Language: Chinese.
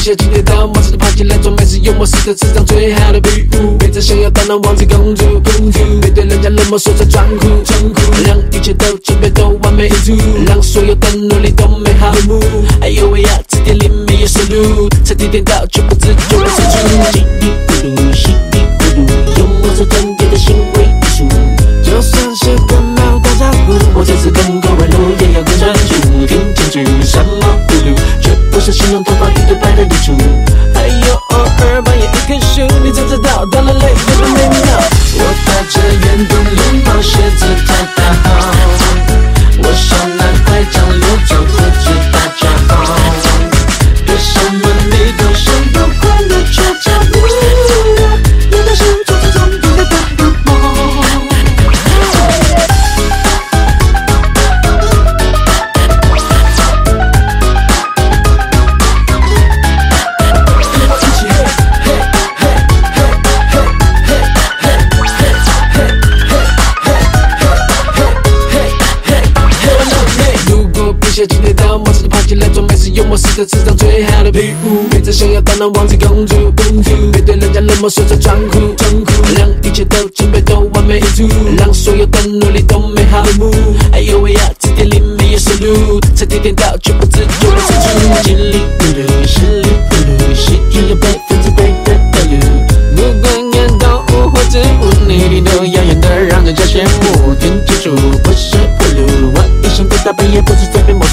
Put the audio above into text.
下今天到，马上就爬起来，装美式幽默，是这世上最好的礼物。别再想要当那王子公主，公主，别对人家冷漠说着装酷，装酷，让一切都准备都完美如，让所有的努力都美好落幕。哎呦喂呀，字典里没有收录，才地点到，却不自觉的付出。如果不想今天到，马上就爬起来，装没事幽默，是这世上最好的礼物。别再想要当那王子公主，公主，别对人家冷漠说着装酷，装酷，让一切都准备都完美无误，让所有的努力都美好落幕。哎呦喂呀，字典里没有收录，才点点到，却不自觉的付出。稀里不知在被某